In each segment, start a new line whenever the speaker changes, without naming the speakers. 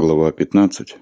Глава 15.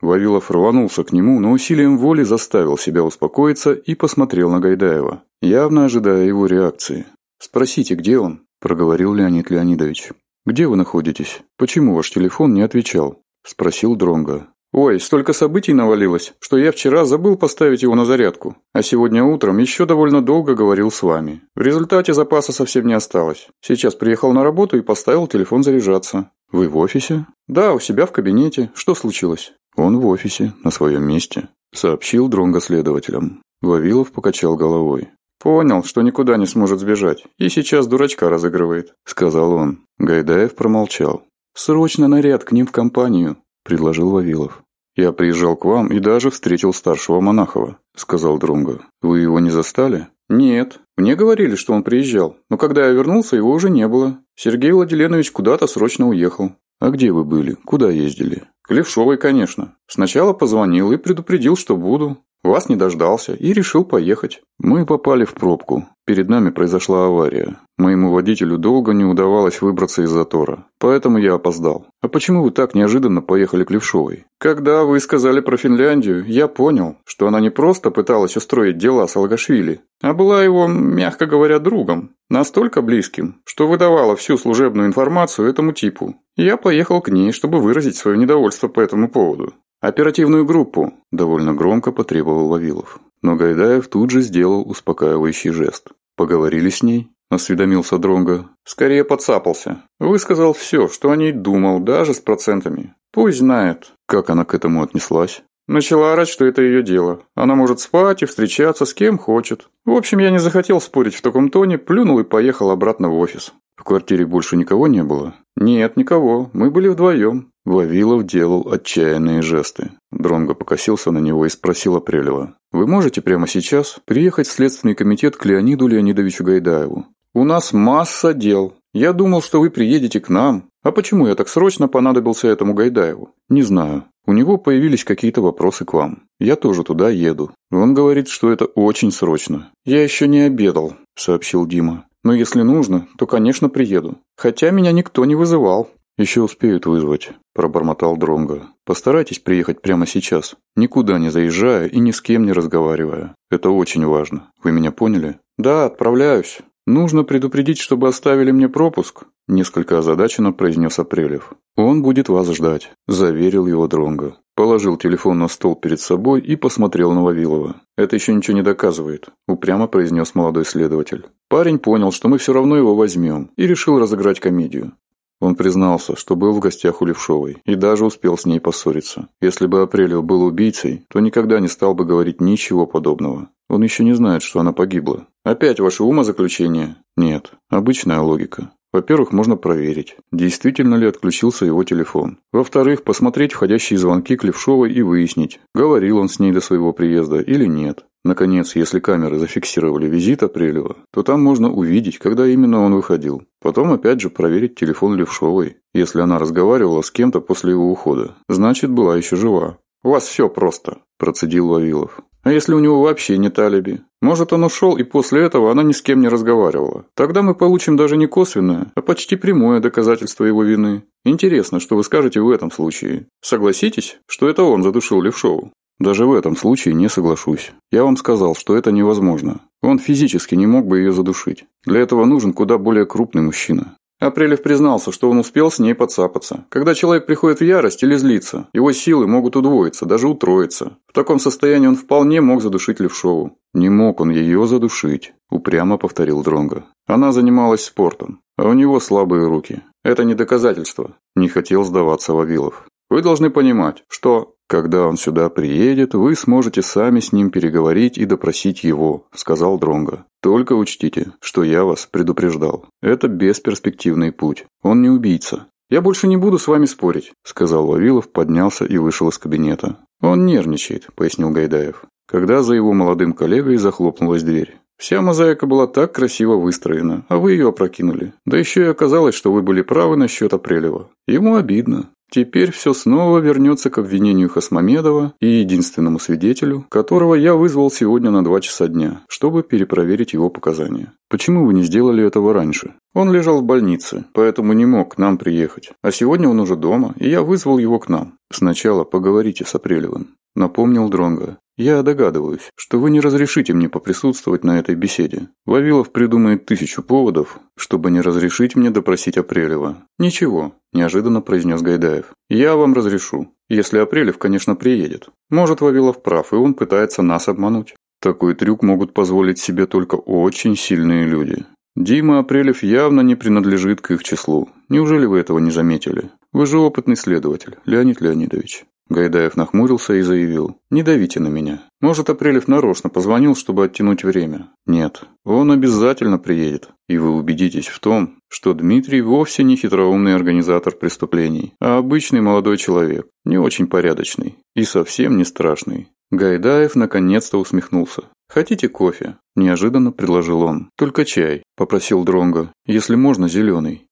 Вавилов рванулся к нему, но усилием воли заставил себя успокоиться и посмотрел на Гайдаева, явно ожидая его реакции. «Спросите, где он?» – проговорил Леонид Леонидович. «Где вы находитесь? Почему ваш телефон не отвечал?» – спросил Дронга. «Ой, столько событий навалилось, что я вчера забыл поставить его на зарядку, а сегодня утром еще довольно долго говорил с вами. В результате запаса совсем не осталось. Сейчас приехал на работу и поставил телефон заряжаться. «Вы в офисе?» «Да, у себя в кабинете. Что случилось?» «Он в офисе, на своем месте», — сообщил Дронго следователям. Вавилов покачал головой. «Понял, что никуда не сможет сбежать, и сейчас дурачка разыгрывает», — сказал он. Гайдаев промолчал. «Срочно наряд к ним в компанию», — предложил Вавилов. «Я приезжал к вам и даже встретил старшего Монахова», — сказал Дронго. «Вы его не застали?» «Нет. Мне говорили, что он приезжал, но когда я вернулся, его уже не было. Сергей Владиленович куда-то срочно уехал. А где вы были? Куда ездили? К Левшовой, конечно. Сначала позвонил и предупредил, что буду. Вас не дождался и решил поехать. Мы попали в пробку. Перед нами произошла авария. Моему водителю долго не удавалось выбраться из затора, поэтому я опоздал. А почему вы так неожиданно поехали к Левшовой? Когда вы сказали про Финляндию, я понял, что она не просто пыталась устроить дела с Алгашвили, а была его, мягко говоря, другом. Настолько близким, что выдавала всю служебную информацию этому типу. Я поехал к ней, чтобы выразить свое недовольство по этому поводу. «Оперативную группу!» – довольно громко потребовал Вавилов. Но Гайдаев тут же сделал успокаивающий жест. «Поговорили с ней?» – осведомился Дронго. «Скорее подцапался. Высказал все, что о ней думал, даже с процентами. Пусть знает». Как она к этому отнеслась? Начала орать, что это ее дело. Она может спать и встречаться с кем хочет. В общем, я не захотел спорить в таком тоне, плюнул и поехал обратно в офис. В квартире больше никого не было? Нет, никого. Мы были вдвоем. Вавилов делал отчаянные жесты. Дронго покосился на него и спросил Апрелева. «Вы можете прямо сейчас приехать в Следственный комитет к Леониду Леонидовичу Гайдаеву? У нас масса дел. Я думал, что вы приедете к нам. А почему я так срочно понадобился этому Гайдаеву? Не знаю. У него появились какие-то вопросы к вам. Я тоже туда еду. Он говорит, что это очень срочно. Я еще не обедал», – сообщил Дима. Но если нужно, то, конечно, приеду. Хотя меня никто не вызывал. Еще успеют вызвать», – пробормотал Дронго. «Постарайтесь приехать прямо сейчас, никуда не заезжая и ни с кем не разговаривая. Это очень важно. Вы меня поняли?» «Да, отправляюсь. Нужно предупредить, чтобы оставили мне пропуск», – несколько озадаченно произнес Апрелев. «Он будет вас ждать», – заверил его Дронго. Положил телефон на стол перед собой и посмотрел на Вавилова. «Это еще ничего не доказывает», – упрямо произнес молодой следователь. Парень понял, что мы все равно его возьмем, и решил разыграть комедию. Он признался, что был в гостях у Левшовой и даже успел с ней поссориться. Если бы Апрелев был убийцей, то никогда не стал бы говорить ничего подобного. Он еще не знает, что она погибла. Опять ваше умозаключение? Нет, обычная логика. Во-первых, можно проверить, действительно ли отключился его телефон. Во-вторых, посмотреть входящие звонки к Левшовой и выяснить, говорил он с ней до своего приезда или нет. Наконец, если камеры зафиксировали визит Апрелева, то там можно увидеть, когда именно он выходил. Потом опять же проверить телефон Левшовой. Если она разговаривала с кем-то после его ухода, значит, была еще жива. «У вас все просто», – процедил Вавилов. А если у него вообще нет алиби? Может, он ушел, и после этого она ни с кем не разговаривала. Тогда мы получим даже не косвенное, а почти прямое доказательство его вины. Интересно, что вы скажете в этом случае. Согласитесь, что это он задушил Левшову? Даже в этом случае не соглашусь. Я вам сказал, что это невозможно. Он физически не мог бы ее задушить. Для этого нужен куда более крупный мужчина. Апрелев признался, что он успел с ней подцапаться. Когда человек приходит в ярость или злится, его силы могут удвоиться, даже утроиться. В таком состоянии он вполне мог задушить Левшову. «Не мог он ее задушить», – упрямо повторил Дронго. «Она занималась спортом, а у него слабые руки. Это не доказательство», – не хотел сдаваться Вавилов. Вы должны понимать, что, когда он сюда приедет, вы сможете сами с ним переговорить и допросить его, сказал Дронга. Только учтите, что я вас предупреждал. Это бесперспективный путь. Он не убийца. Я больше не буду с вами спорить, сказал Вавилов, поднялся и вышел из кабинета. Он нервничает, пояснил Гайдаев, когда за его молодым коллегой захлопнулась дверь. Вся мозаика была так красиво выстроена, а вы ее опрокинули. Да еще и оказалось, что вы были правы насчет Апрелева. Ему обидно. Теперь все снова вернется к обвинению Хасмамедова и единственному свидетелю, которого я вызвал сегодня на два часа дня, чтобы перепроверить его показания. Почему вы не сделали этого раньше? Он лежал в больнице, поэтому не мог к нам приехать. А сегодня он уже дома, и я вызвал его к нам. Сначала поговорите с Апрелевым. Напомнил Дронго. «Я догадываюсь, что вы не разрешите мне поприсутствовать на этой беседе. Вавилов придумает тысячу поводов, чтобы не разрешить мне допросить Апрелева». «Ничего», – неожиданно произнес Гайдаев. «Я вам разрешу, если Апрелев, конечно, приедет. Может, Вавилов прав, и он пытается нас обмануть». Такой трюк могут позволить себе только очень сильные люди. Дима Апрелев явно не принадлежит к их числу. Неужели вы этого не заметили? Вы же опытный следователь, Леонид Леонидович. Гайдаев нахмурился и заявил. «Не давите на меня. Может, Апрелев нарочно позвонил, чтобы оттянуть время?» «Нет. Он обязательно приедет. И вы убедитесь в том, что Дмитрий вовсе не хитроумный организатор преступлений, а обычный молодой человек, не очень порядочный и совсем не страшный». Гайдаев наконец-то усмехнулся. «Хотите кофе?» – неожиданно предложил он. «Только чай», – попросил Дронго. «Если можно, зеленый».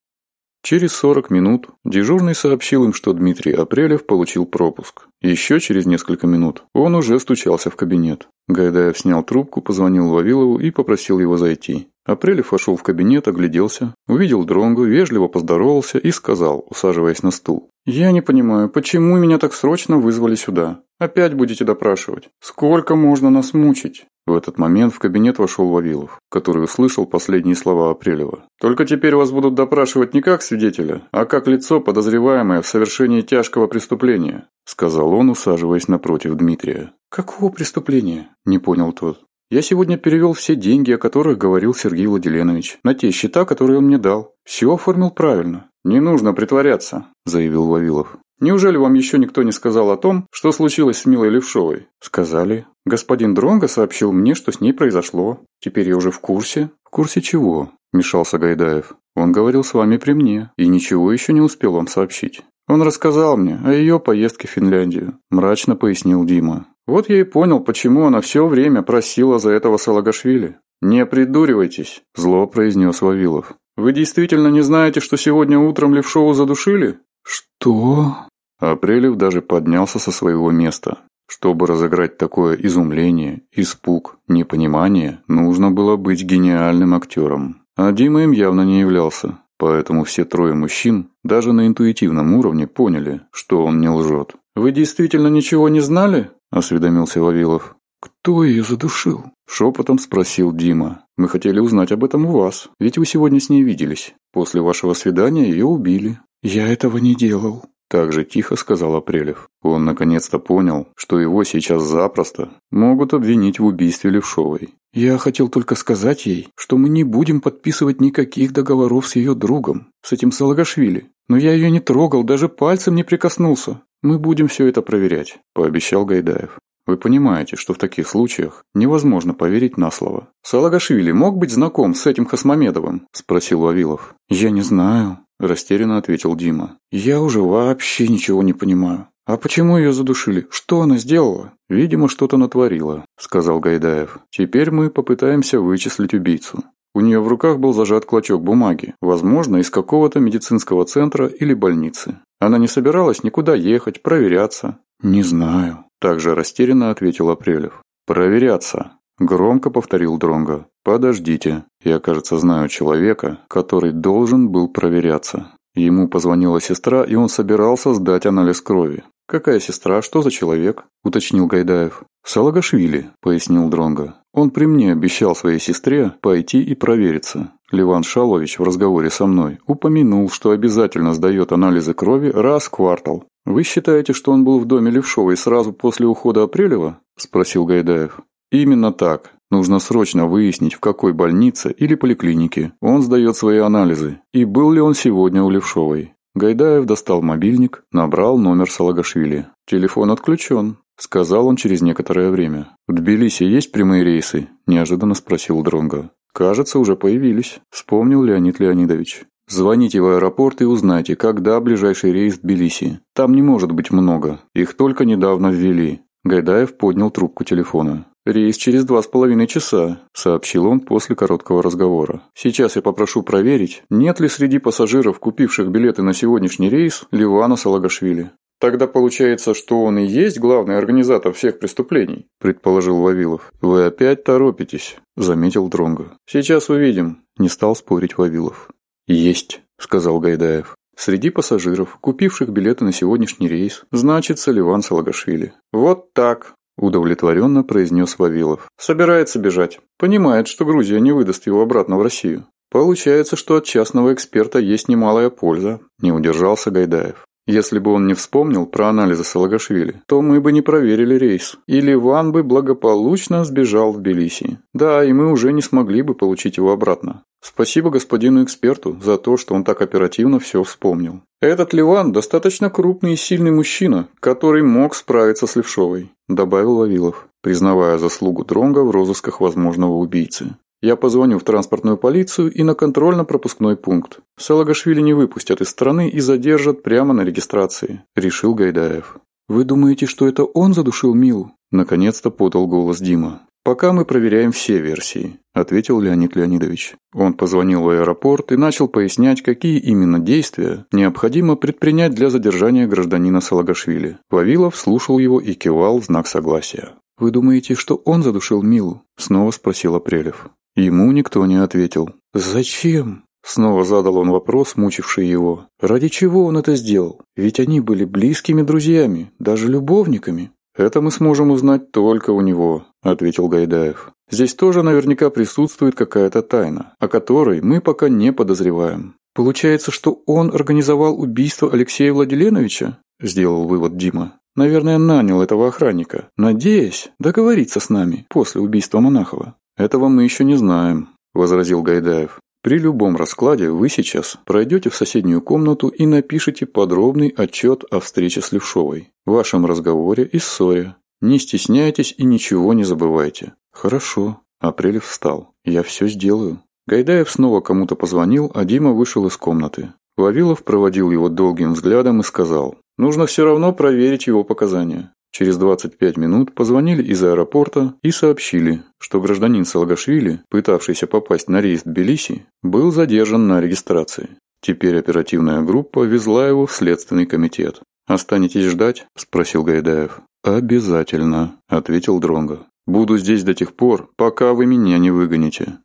Через 40 минут дежурный сообщил им, что Дмитрий Апрелев получил пропуск. Еще через несколько минут он уже стучался в кабинет. Гайдаев снял трубку, позвонил Вавилову и попросил его зайти. Апрелев вошел в кабинет, огляделся, увидел Дронгу, вежливо поздоровался и сказал, усаживаясь на стул. «Я не понимаю, почему меня так срочно вызвали сюда? Опять будете допрашивать? Сколько можно нас мучить? В этот момент в кабинет вошел Вавилов, который услышал последние слова Апрелева. «Только теперь вас будут допрашивать не как свидетеля, а как лицо, подозреваемое в совершении тяжкого преступления», сказал он, усаживаясь напротив Дмитрия. «Какого преступления?» – не понял тот. «Я сегодня перевел все деньги, о которых говорил Сергей Владиленович, на те счета, которые он мне дал. Все оформил правильно. Не нужно притворяться», – заявил Вавилов. Неужели вам еще никто не сказал о том, что случилось с милой Левшовой? Сказали. Господин Дронго сообщил мне, что с ней произошло. Теперь я уже в курсе. В курсе чего? Мешался Гайдаев. Он говорил с вами при мне и ничего еще не успел вам сообщить. Он рассказал мне о ее поездке в Финляндию. Мрачно пояснил Дима. Вот я и понял, почему она все время просила за этого Салагашвили. «Не придуривайтесь», – зло произнес Вавилов. «Вы действительно не знаете, что сегодня утром Левшову задушили?» «Что?» Апрелев даже поднялся со своего места. Чтобы разыграть такое изумление, испуг, непонимание, нужно было быть гениальным актером. А Дима им явно не являлся, поэтому все трое мужчин даже на интуитивном уровне поняли, что он не лжет. «Вы действительно ничего не знали?» – осведомился Вавилов. «Кто ее задушил?» – шепотом спросил Дима. «Мы хотели узнать об этом у вас, ведь вы сегодня с ней виделись. После вашего свидания ее убили». «Я этого не делал», также тихо сказал Прелев. Он наконец-то понял, что его сейчас запросто могут обвинить в убийстве Левшовой. «Я хотел только сказать ей, что мы не будем подписывать никаких договоров с ее другом, с этим Салагашвили. Но я ее не трогал, даже пальцем не прикоснулся. Мы будем все это проверять», – пообещал Гайдаев. Вы понимаете, что в таких случаях невозможно поверить на слово. Салагашвили мог быть знаком с этим Хасмамедовым? Спросил Вавилов. Я не знаю. Растерянно ответил Дима. «Я уже вообще ничего не понимаю. А почему ее задушили? Что она сделала?» «Видимо, что-то натворила», — сказал Гайдаев. «Теперь мы попытаемся вычислить убийцу. У нее в руках был зажат клочок бумаги, возможно, из какого-то медицинского центра или больницы. Она не собиралась никуда ехать, проверяться». «Не знаю», – также растерянно ответил Апрелев. «Проверяться», Громко повторил Дронго. «Подождите, я, кажется, знаю человека, который должен был проверяться». Ему позвонила сестра, и он собирался сдать анализ крови. «Какая сестра? Что за человек?» – уточнил Гайдаев. «Салагашвили», – пояснил Дронго. «Он при мне обещал своей сестре пойти и провериться. Леван Шалович в разговоре со мной упомянул, что обязательно сдает анализы крови раз в квартал. «Вы считаете, что он был в доме Левшовой сразу после ухода Апрелева?» – спросил Гайдаев. Именно так. Нужно срочно выяснить, в какой больнице или поликлинике он сдает свои анализы и был ли он сегодня у Левшовой. Гайдаев достал мобильник, набрал номер Салагашвили. «Телефон отключен», – сказал он через некоторое время. «В Тбилиси есть прямые рейсы?» – неожиданно спросил Дронга. «Кажется, уже появились», – вспомнил Леонид Леонидович. «Звоните в аэропорт и узнайте, когда ближайший рейс в Тбилиси. Там не может быть много. Их только недавно ввели». Гайдаев поднял трубку телефона. «Рейс через два с половиной часа», — сообщил он после короткого разговора. «Сейчас я попрошу проверить, нет ли среди пассажиров, купивших билеты на сегодняшний рейс, Ливана Салагашвили». «Тогда получается, что он и есть главный организатор всех преступлений», – предположил Вавилов. «Вы опять торопитесь», – заметил Дронго. «Сейчас увидим», – не стал спорить Вавилов. «Есть», – сказал Гайдаев. Среди пассажиров, купивших билеты на сегодняшний рейс, значится Ливан Салагашвили. «Вот так», Удовлетворенно произнес Вавилов. Собирается бежать. Понимает, что Грузия не выдаст его обратно в Россию. Получается, что от частного эксперта есть немалая польза. Не удержался Гайдаев. Если бы он не вспомнил про анализы Салагашвили, то мы бы не проверили рейс. И Ливан бы благополучно сбежал в Белиси. Да, и мы уже не смогли бы получить его обратно. Спасибо господину эксперту за то, что он так оперативно все вспомнил. Этот Ливан достаточно крупный и сильный мужчина, который мог справиться с Левшовой добавил Вавилов, признавая заслугу Дронга в розысках возможного убийцы. Я позвоню в транспортную полицию и на контрольно-пропускной пункт. Салагашвили не выпустят из страны и задержат прямо на регистрации, решил Гайдаев. Вы думаете, что это он задушил Милу? Наконец-то подал голос Дима. «Пока мы проверяем все версии», – ответил Леонид Леонидович. Он позвонил в аэропорт и начал пояснять, какие именно действия необходимо предпринять для задержания гражданина Салагашвили. Вавилов слушал его и кивал в знак согласия. «Вы думаете, что он задушил Милу?» – снова спросил Апрелев. Ему никто не ответил. «Зачем?» Снова задал он вопрос, мучивший его. «Ради чего он это сделал? Ведь они были близкими друзьями, даже любовниками» это мы сможем узнать только у него ответил гайдаев. Здесь тоже наверняка присутствует какая то тайна о которой мы пока не подозреваем. Получается что он организовал убийство алексея владиленовича? Сделал вывод дима. Наверное нанял этого охранника надеясь договориться с нами после убийства монахова. Этого мы еще не знаем возразил гайдаев. При любом раскладе вы сейчас пройдете в соседнюю комнату и напишите подробный отчет о встрече с Левшовой, вашем разговоре и ссоре. Не стесняйтесь и ничего не забывайте. Хорошо. Апрелев встал. Я все сделаю. Гайдаев снова кому-то позвонил, а Дима вышел из комнаты. Вавилов проводил его долгим взглядом и сказал, «Нужно все равно проверить его показания. Через 25 минут позвонили из аэропорта и сообщили, что гражданин Салгашвили, пытавшийся попасть на рейс Тбилиси, был задержан на регистрации. Теперь оперативная группа везла его в следственный комитет. «Останетесь ждать?» – спросил Гайдаев. «Обязательно», – ответил Дронго. «Буду здесь до тех пор, пока вы меня не выгоните.